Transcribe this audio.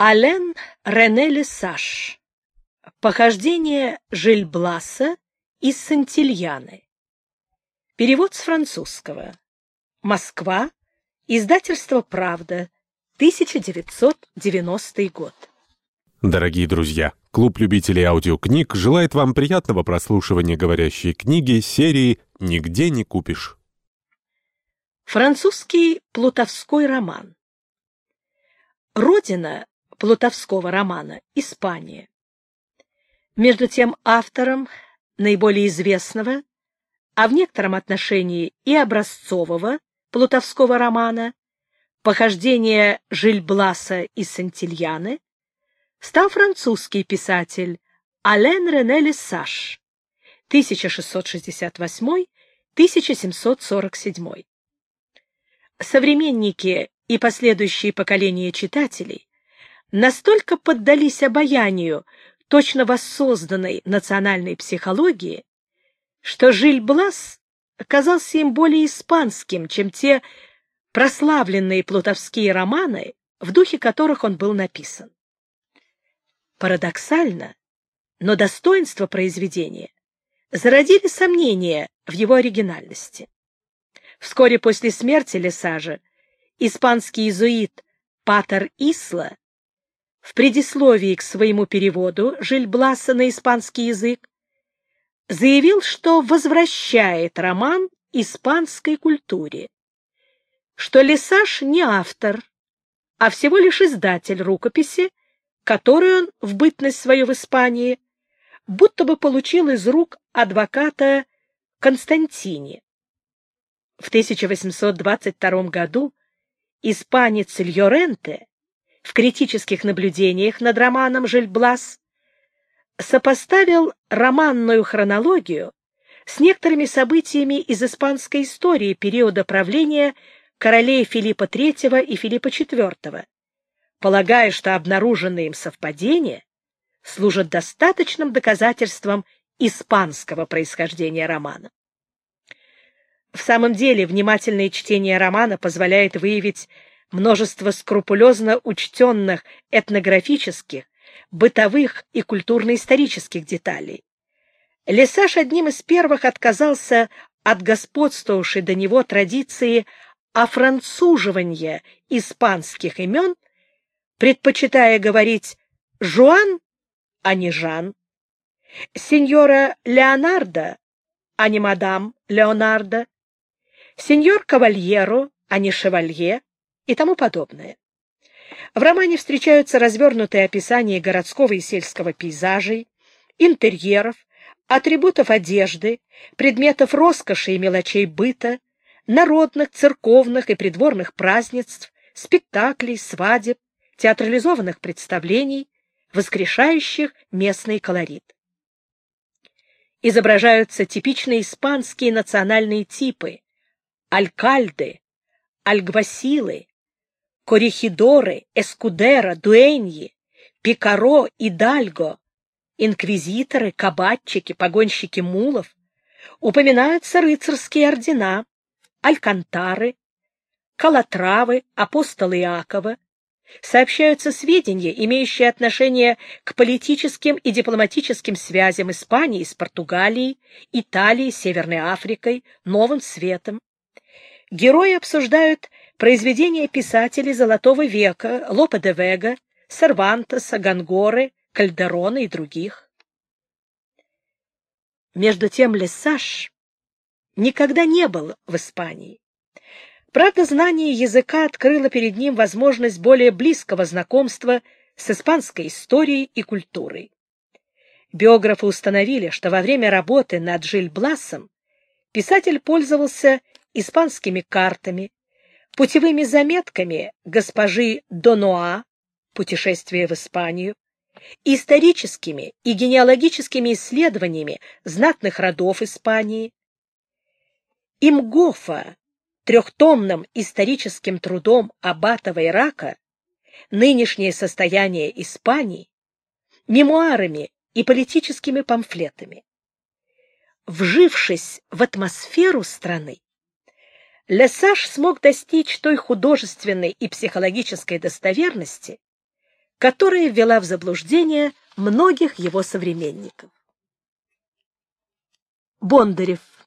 Ален Рене Лесаш. Похождение Жильбласа из Сантильяны. Перевод с французского. Москва. Издательство «Правда». 1990 год. Дорогие друзья, клуб любителей аудиокниг желает вам приятного прослушивания говорящей книги серии «Нигде не купишь». Французский плутовской роман. Родина плутовского романа «Испания». Между тем автором наиболее известного, а в некотором отношении и образцового плутовского романа «Похождение Жильбласа и Сантильяны» стал французский писатель Ален Рене Лессаш 1668-1747. Современники и последующие поколения читателей настолько поддались обаянию точно воссозданной национальной психологии, что Жиль Блас оказался им более испанским, чем те прославленные плутовские романы, в духе которых он был написан. Парадоксально, но достоинство произведения зародили сомнения в его оригинальности. Вскоре после смерти Лесажа испанский иезуит Патер Исла в предисловии к своему переводу Жильбласа на испанский язык заявил, что возвращает роман испанской культуре, что Лесаш не автор, а всего лишь издатель рукописи, которую он в бытность свою в Испании будто бы получил из рук адвоката Константини. В 1822 году испанец Льоренте в критических наблюдениях над романом «Жильблас» сопоставил романную хронологию с некоторыми событиями из испанской истории периода правления королей Филиппа III и Филиппа IV, полагая, что обнаруженные им совпадения служат достаточным доказательством испанского происхождения романа. В самом деле, внимательное чтение романа позволяет выявить множество скрупулезно учтенных этнографических, бытовых и культурно-исторических деталей. Лесаш одним из первых отказался от господствовавшей до него традиции офранцуживания испанских имен, предпочитая говорить «Жуан», а не «Жан», «Сеньора Леонардо», а не «Мадам Леонардо», «Сеньор Кавальеро», а не «Шевалье», и тому подобное. В романе встречаются развернутые описания городского и сельского пейзажей, интерьеров, атрибутов одежды, предметов роскоши и мелочей быта, народных, церковных и придворных празднеств, спектаклей, свадеб, театрализованных представлений, воскрешающих местный колорит. Изображаются типичные испанские национальные типы – алькальды, альгвасилы, корихидоры, эскудера, дуэньи, пикаро и дальго, инквизиторы, кабатчики, погонщики мулов, упоминаются рыцарские ордена, алькантары, калатравы, апостолы Иакова, сообщаются сведения, имеющие отношение к политическим и дипломатическим связям Испании с Португалией, Италией, Северной Африкой, Новым Светом. Герои обсуждают произведения писателей Золотого века Лопе де Вега, Сервантеса, Гангоры, Кальдерона и других. Между тем Лесаж никогда не был в Испании. Правда, знание языка открыло перед ним возможность более близкого знакомства с испанской историей и культурой. Биографы установили, что во время работы над Жиль-Бласом писатель пользовался испанскими картами, путевыми заметками госпожи Донуа «Путешествие в Испанию», историческими и генеалогическими исследованиями знатных родов Испании, Имгофа, трехтомным историческим трудом Аббатова Ирака «Нынешнее состояние Испании», мемуарами и политическими памфлетами. Вжившись в атмосферу страны, Лесаж смог достичь той художественной и психологической достоверности, которая ввела в заблуждение многих его современников. Бондарев